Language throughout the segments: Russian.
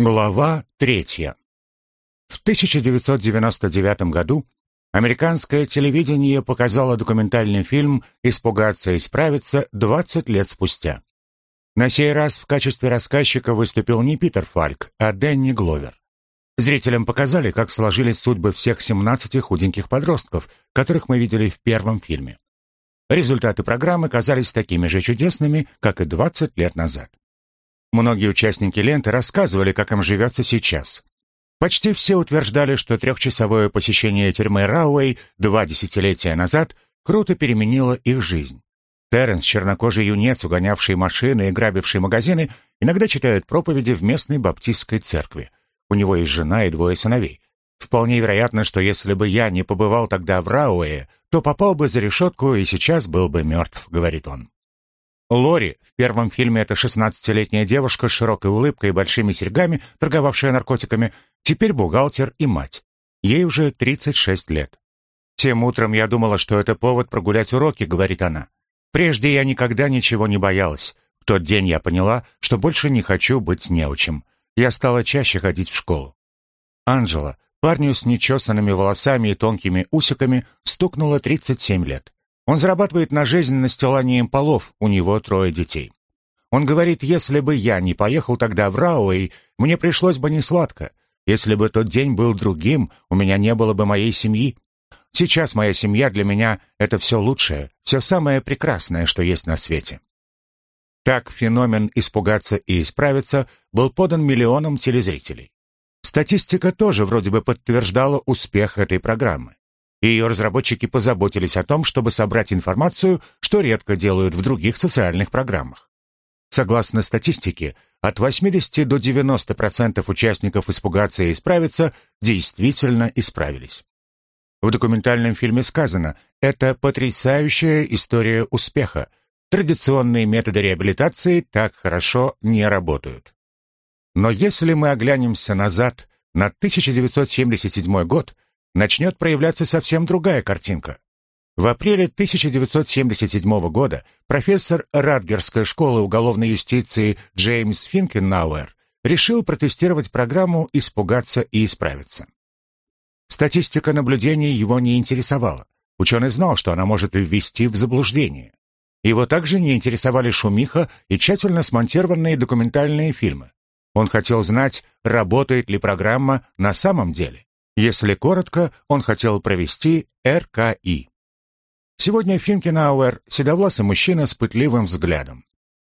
Глава третья. В 1999 году американское телевидение показало документальный фильм «Испугаться и справиться» 20 лет спустя. На сей раз в качестве рассказчика выступил не Питер Фальк, а Дэнни Гловер. Зрителям показали, как сложились судьбы всех 17 худеньких подростков, которых мы видели в первом фильме. Результаты программы казались такими же чудесными, как и 20 лет назад. Многие участники ленты рассказывали, как им живется сейчас. Почти все утверждали, что трехчасовое посещение тюрьмы Рауэй два десятилетия назад круто переменило их жизнь. Терренс, чернокожий юнец, угонявший машины и грабивший магазины, иногда читает проповеди в местной баптистской церкви. У него есть жена и двое сыновей. Вполне вероятно, что если бы я не побывал тогда в Рауэе, то попал бы за решетку и сейчас был бы мертв, говорит он. Лори, в первом фильме эта 16-летняя девушка с широкой улыбкой и большими серьгами, торговавшая наркотиками, теперь бухгалтер и мать. Ей уже 36 лет. «Тем утром я думала, что это повод прогулять уроки», — говорит она. «Прежде я никогда ничего не боялась. В тот день я поняла, что больше не хочу быть неучим. Я стала чаще ходить в школу». Анжела, парню с нечесанными волосами и тонкими усиками, стукнуло 37 лет. Он зарабатывает на жизнь настиланием полов, у него трое детей. Он говорит, если бы я не поехал тогда в Рауэй, мне пришлось бы не сладко. Если бы тот день был другим, у меня не было бы моей семьи. Сейчас моя семья для меня — это все лучшее, все самое прекрасное, что есть на свете. Так феномен «испугаться и исправиться» был подан миллионам телезрителей. Статистика тоже вроде бы подтверждала успех этой программы и ее разработчики позаботились о том, чтобы собрать информацию, что редко делают в других социальных программах. Согласно статистике, от 80 до 90% участников «Испугаться и исправиться» действительно исправились. В документальном фильме сказано, это потрясающая история успеха. Традиционные методы реабилитации так хорошо не работают. Но если мы оглянемся назад на 1977 год, начнет проявляться совсем другая картинка. В апреле 1977 года профессор Радгерской школы уголовной юстиции Джеймс Финкенауэр решил протестировать программу «Испугаться и исправиться». Статистика наблюдений его не интересовала. Ученый знал, что она может ввести в заблуждение. Его также не интересовали шумиха и тщательно смонтированные документальные фильмы. Он хотел знать, работает ли программа на самом деле. Если коротко, он хотел провести РКИ. Сегодня Финкенауэр – седовласый мужчина с пытливым взглядом.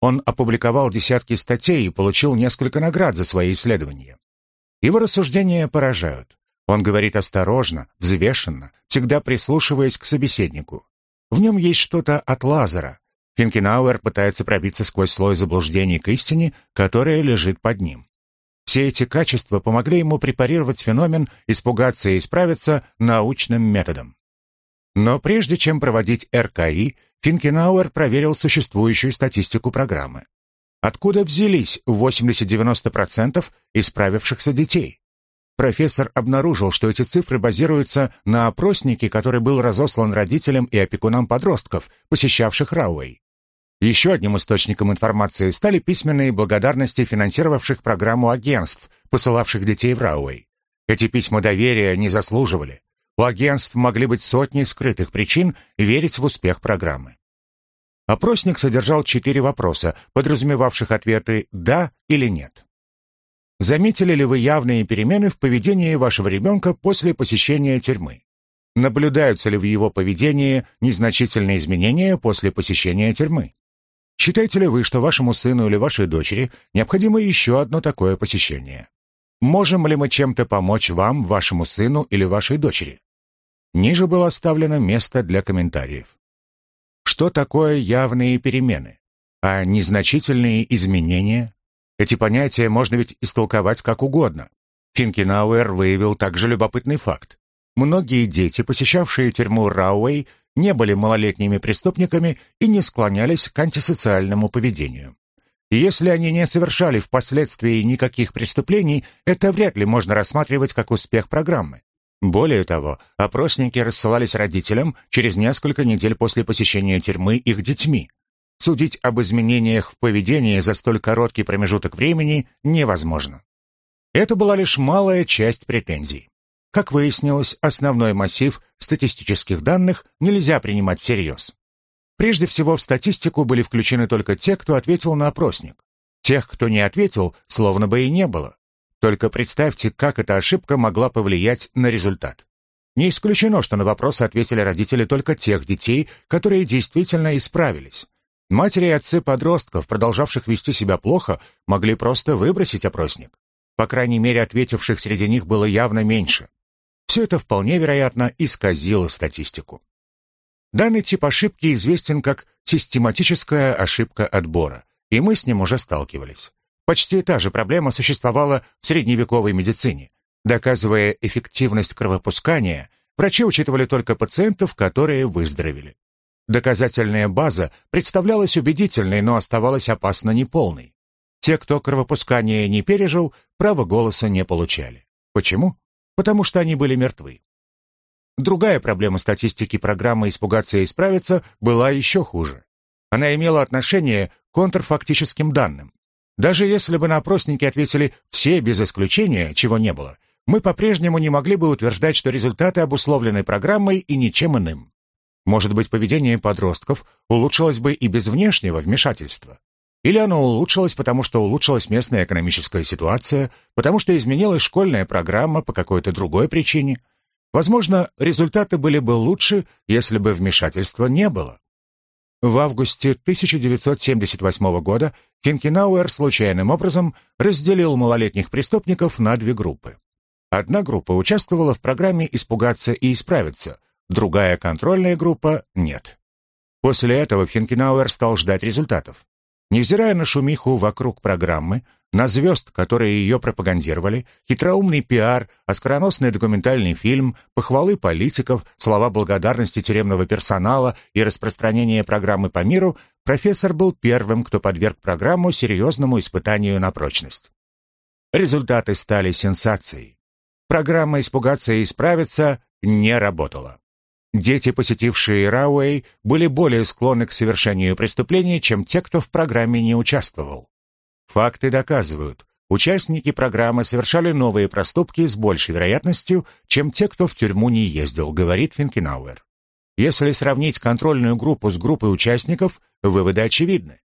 Он опубликовал десятки статей и получил несколько наград за свои исследования. Его рассуждения поражают. Он говорит осторожно, взвешенно, всегда прислушиваясь к собеседнику. В нем есть что-то от Лазера. Финкенауэр пытается пробиться сквозь слой заблуждений к истине, которая лежит под ним. Все эти качества помогли ему препарировать феномен, испугаться и исправиться научным методом. Но прежде чем проводить РКИ, Финкенауэр проверил существующую статистику программы. Откуда взялись 80-90% исправившихся детей? Профессор обнаружил, что эти цифры базируются на опроснике, который был разослан родителям и опекунам подростков, посещавших Рауэй. Еще одним источником информации стали письменные благодарности финансировавших программу агентств, посылавших детей в Рауэй. Эти письма доверия не заслуживали. У агентств могли быть сотни скрытых причин верить в успех программы. Опросник содержал четыре вопроса, подразумевавших ответы «да» или «нет». Заметили ли вы явные перемены в поведении вашего ребенка после посещения тюрьмы? Наблюдаются ли в его поведении незначительные изменения после посещения тюрьмы? Считаете ли вы, что вашему сыну или вашей дочери необходимо еще одно такое посещение? Можем ли мы чем-то помочь вам, вашему сыну или вашей дочери? Ниже было оставлено место для комментариев. Что такое явные перемены? А незначительные изменения? Эти понятия можно ведь истолковать как угодно. Финкенауэр выявил также любопытный факт. Многие дети, посещавшие тюрьму Рауэй, не были малолетними преступниками и не склонялись к антисоциальному поведению. Если они не совершали впоследствии никаких преступлений, это вряд ли можно рассматривать как успех программы. Более того, опросники рассылались родителям через несколько недель после посещения тюрьмы их детьми. Судить об изменениях в поведении за столь короткий промежуток времени невозможно. Это была лишь малая часть претензий. Как выяснилось, основной массив статистических данных нельзя принимать всерьез. Прежде всего, в статистику были включены только те, кто ответил на опросник. Тех, кто не ответил, словно бы и не было. Только представьте, как эта ошибка могла повлиять на результат. Не исключено, что на вопросы ответили родители только тех детей, которые действительно исправились. Матери и отцы подростков, продолжавших вести себя плохо, могли просто выбросить опросник. По крайней мере, ответивших среди них было явно меньше. Все это вполне вероятно исказило статистику. Данный тип ошибки известен как систематическая ошибка отбора, и мы с ним уже сталкивались. Почти та же проблема существовала в средневековой медицине. Доказывая эффективность кровопускания, врачи учитывали только пациентов, которые выздоровели. Доказательная база представлялась убедительной, но оставалась опасно неполной. Те, кто кровопускание не пережил, права голоса не получали. Почему? Потому что они были мертвы. Другая проблема статистики программы «Испугаться и исправиться» была еще хуже. Она имела отношение к контрфактическим данным. Даже если бы на опросники ответили все без исключения, чего не было, мы по-прежнему не могли бы утверждать, что результаты обусловлены программой и ничем иным. Может быть, поведение подростков улучшилось бы и без внешнего вмешательства. Или оно улучшилось, потому что улучшилась местная экономическая ситуация, потому что изменилась школьная программа по какой-то другой причине. Возможно, результаты были бы лучше, если бы вмешательства не было. В августе 1978 года Финкенауэр случайным образом разделил малолетних преступников на две группы. Одна группа участвовала в программе «Испугаться и исправиться», другая контрольная группа — нет. После этого Финкенауэр стал ждать результатов. Невзирая на шумиху вокруг программы, на звезд, которые ее пропагандировали, хитроумный пиар, оскароносный документальный фильм, похвалы политиков, слова благодарности тюремного персонала и распространение программы по миру, профессор был первым, кто подверг программу серьезному испытанию на прочность. Результаты стали сенсацией. Программа «Испугаться и исправиться» не работала. Дети, посетившие Рауэй, были более склонны к совершению преступлений, чем те, кто в программе не участвовал. Факты доказывают, участники программы совершали новые проступки с большей вероятностью, чем те, кто в тюрьму не ездил, говорит Финкенауэр. Если сравнить контрольную группу с группой участников, выводы очевидны.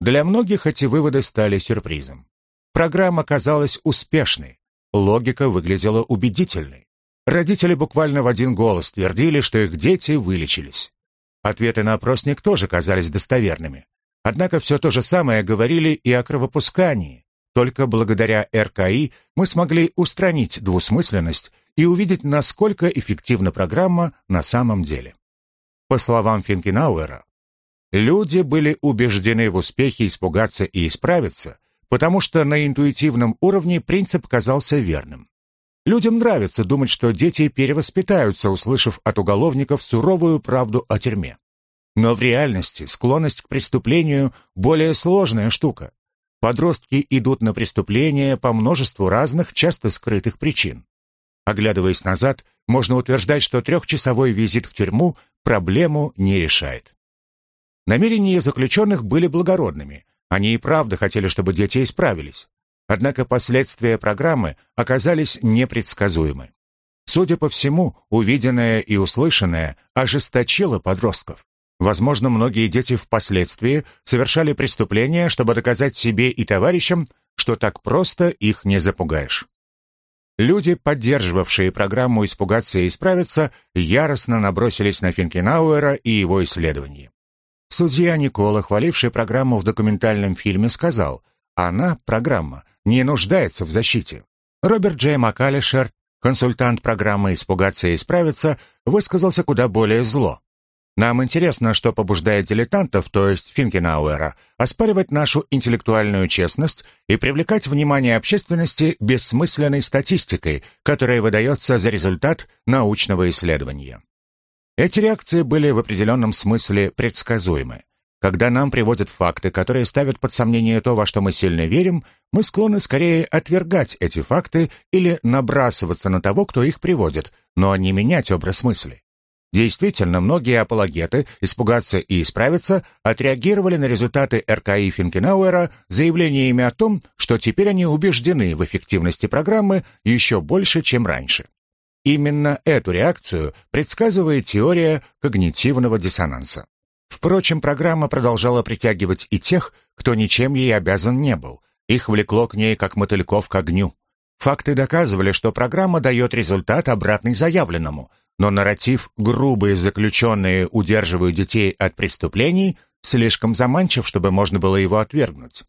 Для многих эти выводы стали сюрпризом. Программа казалась успешной, логика выглядела убедительной. Родители буквально в один голос твердили, что их дети вылечились. Ответы на опросник тоже казались достоверными. Однако все то же самое говорили и о кровопускании. Только благодаря РКИ мы смогли устранить двусмысленность и увидеть, насколько эффективна программа на самом деле. По словам Финкенауэра, люди были убеждены в успехе испугаться и исправиться, потому что на интуитивном уровне принцип казался верным. Людям нравится думать, что дети перевоспитаются, услышав от уголовников суровую правду о тюрьме. Но в реальности склонность к преступлению – более сложная штука. Подростки идут на преступления по множеству разных, часто скрытых причин. Оглядываясь назад, можно утверждать, что трехчасовой визит в тюрьму проблему не решает. Намерения заключенных были благородными. Они и правда хотели, чтобы дети исправились. Однако последствия программы оказались непредсказуемы. Судя по всему, увиденное и услышанное ожесточило подростков. Возможно, многие дети впоследствии совершали преступления, чтобы доказать себе и товарищам, что так просто их не запугаешь. Люди, поддерживавшие программу «Испугаться и исправиться», яростно набросились на Финкенауэра и его исследования. Судья Никола, хваливший программу в документальном фильме, сказал, «Она, программа, не нуждается в защите. Роберт Джей МакАлишер, консультант программы «Испугаться и исправиться», высказался куда более зло. Нам интересно, что побуждает дилетантов, то есть Финкенауэра, оспаривать нашу интеллектуальную честность и привлекать внимание общественности бессмысленной статистикой, которая выдается за результат научного исследования. Эти реакции были в определенном смысле предсказуемы. Когда нам приводят факты, которые ставят под сомнение то, во что мы сильно верим, мы склонны скорее отвергать эти факты или набрасываться на того, кто их приводит, но не менять образ мысли. Действительно, многие апологеты «Испугаться и исправиться» отреагировали на результаты РКИ Финкенауэра заявлениями о том, что теперь они убеждены в эффективности программы еще больше, чем раньше. Именно эту реакцию предсказывает теория когнитивного диссонанса. Впрочем, программа продолжала притягивать и тех, кто ничем ей обязан не был. Их влекло к ней как мотыльков к огню. Факты доказывали, что программа дает результат обратный заявленному, но нарратив «грубые заключенные удерживают детей от преступлений» слишком заманчив, чтобы можно было его отвергнуть.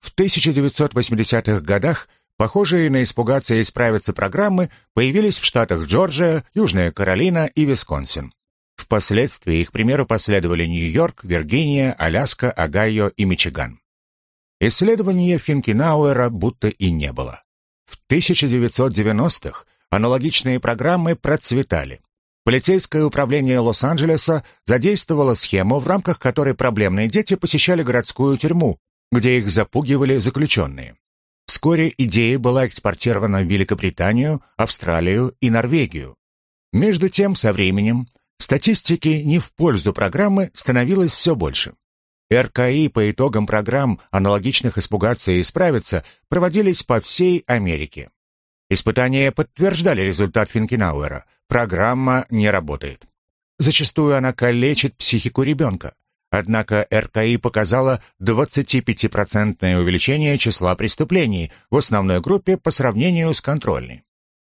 В 1980-х годах похожие на «Испугаться и исправиться» программы появились в штатах Джорджия, Южная Каролина и Висконсин. Впоследствии их примеру последовали Нью-Йорк, Виргиния, Аляска, Огайо и Мичиган. Исследования Финкенауэра будто и не было. В 1990-х аналогичные программы процветали. Полицейское управление Лос-Анджелеса задействовало схему, в рамках которой проблемные дети посещали городскую тюрьму, где их запугивали заключенные. Вскоре идея была экспортирована в Великобританию, Австралию и Норвегию. Между тем, со временем, статистики не в пользу программы становилось все больше. РКИ по итогам программ, аналогичных «Испугаться и исправиться», проводились по всей Америке. Испытания подтверждали результат Финкенауэра. Программа не работает. Зачастую она калечит психику ребенка. Однако РКИ показала 25% увеличение числа преступлений в основной группе по сравнению с контрольной.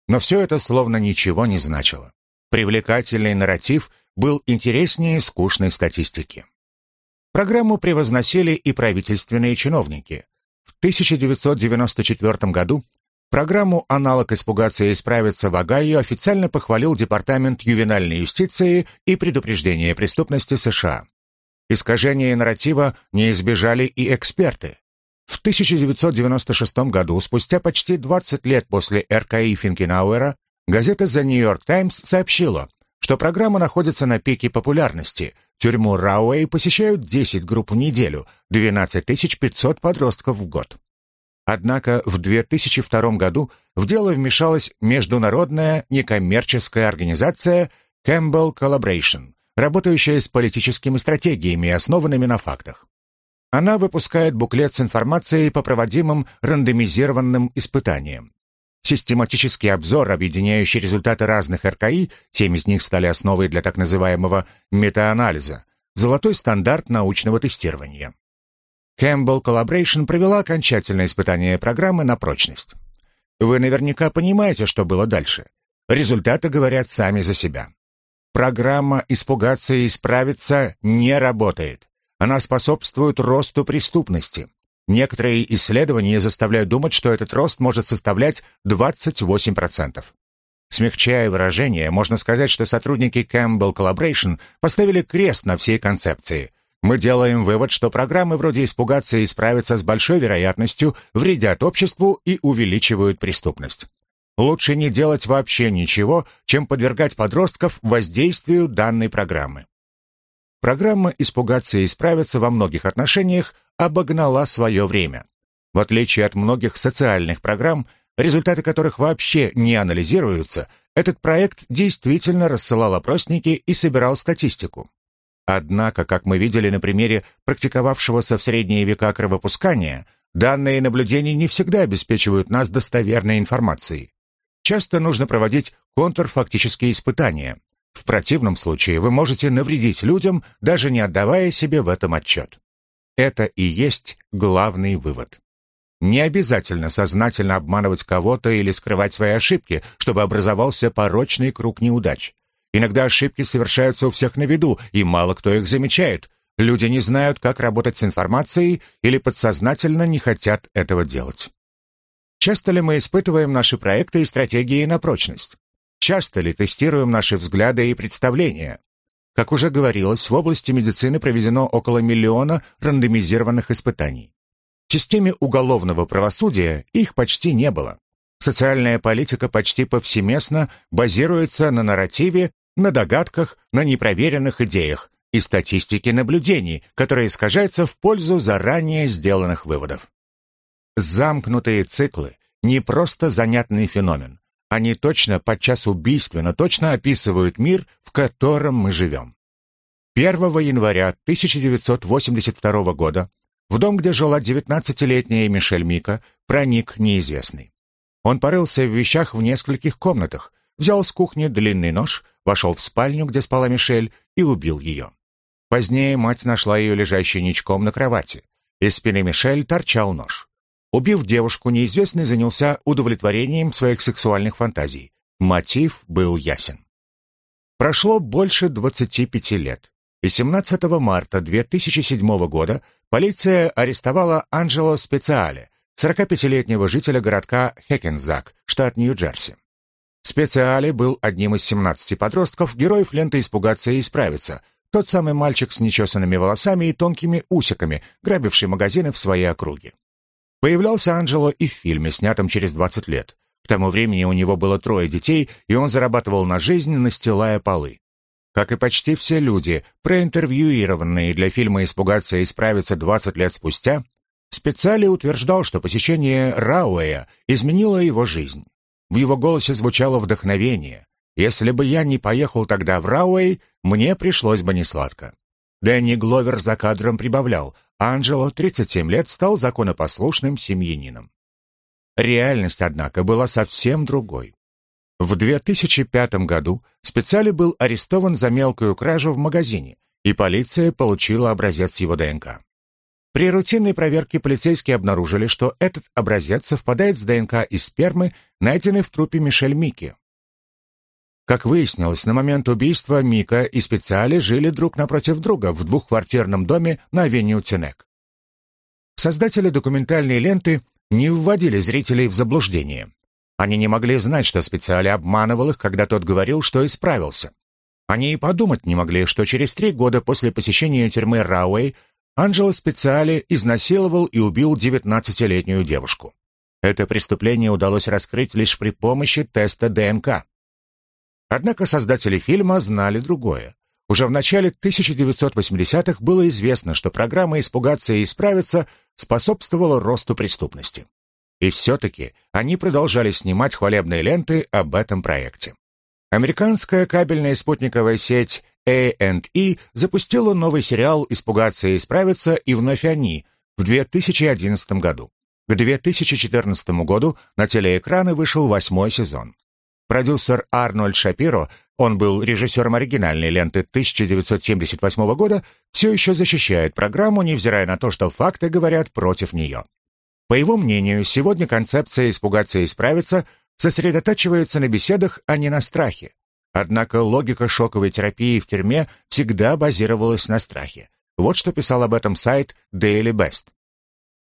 Но все это словно ничего не значило. Привлекательный нарратив был интереснее скучной статистики. Программу превозносили и правительственные чиновники. В 1994 году программу «Аналог испугаться и исправиться» в Огайо официально похвалил Департамент ювенальной юстиции и предупреждения преступности США. Искажения нарратива не избежали и эксперты. В 1996 году, спустя почти 20 лет после РКИ Финкенауэра, газета The New York Times сообщила, что программа находится на пике популярности – Тюрьму Рауэй посещают 10 групп в неделю, 12 500 подростков в год. Однако в 2002 году в дело вмешалась международная некоммерческая организация Campbell Collaboration, работающая с политическими стратегиями, основанными на фактах. Она выпускает буклет с информацией по проводимым рандомизированным испытаниям. Систематический обзор, объединяющий результаты разных РКИ, семь из них стали основой для так называемого метаанализа, золотой стандарт научного тестирования. Campbell Collaboration провела окончательное испытание программы на прочность. Вы наверняка понимаете, что было дальше. Результаты говорят сами за себя. Программа «Испугаться и исправиться» не работает. Она способствует росту преступности. Некоторые исследования заставляют думать, что этот рост может составлять 28%. Смягчая выражение, можно сказать, что сотрудники Campbell Collaboration поставили крест на всей концепции. Мы делаем вывод, что программы вроде «Испугаться и справиться с большой вероятностью» вредят обществу и увеличивают преступность. Лучше не делать вообще ничего, чем подвергать подростков воздействию данной программы. Программа «Испугаться и исправиться» во многих отношениях обогнала свое время. В отличие от многих социальных программ, результаты которых вообще не анализируются, этот проект действительно рассылал опросники и собирал статистику. Однако, как мы видели на примере практиковавшегося в средние века кровопускания, данные наблюдения не всегда обеспечивают нас достоверной информацией. Часто нужно проводить контрфактические испытания. В противном случае вы можете навредить людям, даже не отдавая себе в этом отчет. Это и есть главный вывод. Не обязательно сознательно обманывать кого-то или скрывать свои ошибки, чтобы образовался порочный круг неудач. Иногда ошибки совершаются у всех на виду, и мало кто их замечает. Люди не знают, как работать с информацией или подсознательно не хотят этого делать. Часто ли мы испытываем наши проекты и стратегии на прочность? Часто ли тестируем наши взгляды и представления? Как уже говорилось, в области медицины проведено около миллиона рандомизированных испытаний. В системе уголовного правосудия их почти не было. Социальная политика почти повсеместно базируется на нарративе, на догадках, на непроверенных идеях и статистике наблюдений, которая искажается в пользу заранее сделанных выводов. Замкнутые циклы – не просто занятный феномен. Они точно, подчас убийственно, точно описывают мир, в котором мы живем. 1 января 1982 года в дом, где жила 19-летняя Мишель Мика, проник неизвестный. Он порылся в вещах в нескольких комнатах, взял с кухни длинный нож, вошел в спальню, где спала Мишель, и убил ее. Позднее мать нашла ее лежащей ничком на кровати. Из спины Мишель торчал нож. Убив девушку, неизвестный занялся удовлетворением своих сексуальных фантазий. Мотив был ясен. Прошло больше 25 лет, и 17 марта 2007 года полиция арестовала Анджело Специале, 45-летнего жителя городка Хекензак, штат Нью-Джерси. Специале был одним из 17 подростков, героев ленты «Испугаться и исправиться», тот самый мальчик с нечесанными волосами и тонкими усиками, грабивший магазины в своей округе. Появлялся Анджело и в фильме, снятом через 20 лет. К тому времени у него было трое детей, и он зарабатывал на жизнь, настилая полы. Как и почти все люди, проинтервьюированные для фильма «Испугаться и исправиться» 20 лет спустя, Специали утверждал, что посещение Рауэя изменило его жизнь. В его голосе звучало вдохновение. Если бы я не поехал тогда в Рауэй, мне пришлось бы несладко. Дэнни Гловер за кадром прибавлял, Анджело, 37 лет, стал законопослушным семьянином. Реальность, однако, была совсем другой. В 2005 году Специали был арестован за мелкую кражу в магазине, и полиция получила образец его ДНК. При рутинной проверке полицейские обнаружили, что этот образец совпадает с ДНК из спермы, найденной в трупе Мишель Мики. Как выяснилось, на момент убийства Мика и Специали жили друг напротив друга в двухквартирном доме на авеню Тенек. Создатели документальной ленты не вводили зрителей в заблуждение. Они не могли знать, что Специали обманывал их, когда тот говорил, что исправился. Они и подумать не могли, что через три года после посещения тюрьмы Рауэй Анджело Специали изнасиловал и убил 19-летнюю девушку. Это преступление удалось раскрыть лишь при помощи теста ДНК. Однако создатели фильма знали другое. Уже в начале 1980-х было известно, что программа «Испугаться и исправиться» способствовала росту преступности. И все-таки они продолжали снимать хвалебные ленты об этом проекте. Американская кабельная спутниковая сеть A&E запустила новый сериал «Испугаться и исправиться» и вновь они в 2011 году. К 2014 году на телеэкраны вышел восьмой сезон. Продюсер Арнольд Шапиро, он был режиссером оригинальной ленты 1978 года, все еще защищает программу, невзирая на то, что факты говорят против нее. По его мнению, сегодня концепция «испугаться и исправиться» сосредотачивается на беседах, а не на страхе. Однако логика шоковой терапии в тюрьме всегда базировалась на страхе. Вот что писал об этом сайт Daily Best.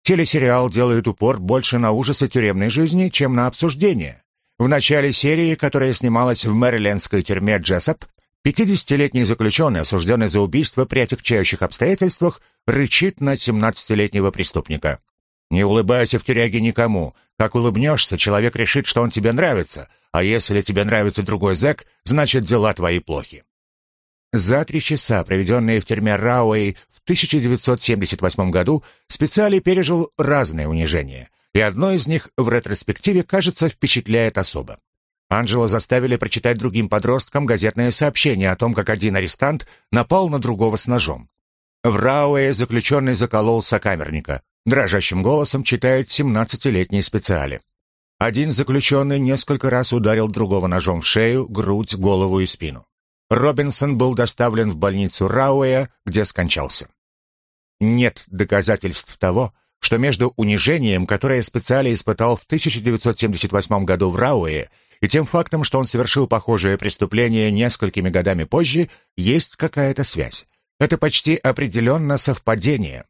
Телесериал делает упор больше на ужасы тюремной жизни, чем на обсуждение. В начале серии, которая снималась в мэрилендской тюрьме Джессоп, 50-летний заключенный, осужденный за убийство при отягчающих обстоятельствах, рычит на 17-летнего преступника. «Не улыбайся в тюряге никому. Как улыбнешься, человек решит, что он тебе нравится, а если тебе нравится другой зэк, значит, дела твои плохи». За три часа, проведенные в тюрьме Рауэй в 1978 году, Специали пережил разные унижения и одно из них в ретроспективе, кажется, впечатляет особо. Анджело заставили прочитать другим подросткам газетное сообщение о том, как один арестант напал на другого с ножом. В Рауэе заключенный заколол сокамерника. Дрожащим голосом читает 17-летний специали. Один заключенный несколько раз ударил другого ножом в шею, грудь, голову и спину. Робинсон был доставлен в больницу Рауэя, где скончался. Нет доказательств того, что между унижением, которое специально испытал в 1978 году в Рауэ, и тем фактом, что он совершил похожее преступление несколькими годами позже, есть какая-то связь. Это почти определенно совпадение.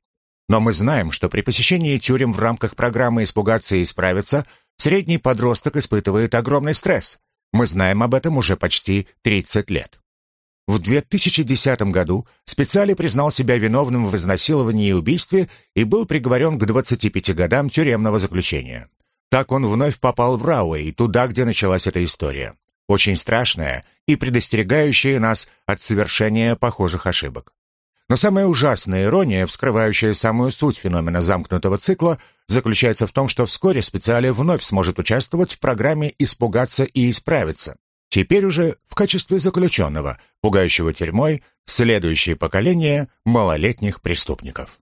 Но мы знаем, что при посещении тюрем в рамках программы «Испугаться и исправиться» средний подросток испытывает огромный стресс. Мы знаем об этом уже почти 30 лет. В 2010 году Специали признал себя виновным в изнасиловании и убийстве и был приговорен к 25 годам тюремного заключения. Так он вновь попал в Рауэй, туда, где началась эта история. Очень страшная и предостерегающая нас от совершения похожих ошибок. Но самая ужасная ирония, вскрывающая самую суть феномена замкнутого цикла, заключается в том, что вскоре специали вновь сможет участвовать в программе «Испугаться и исправиться». Теперь уже в качестве заключенного, пугающего тюрьмой следующее поколение малолетних преступников.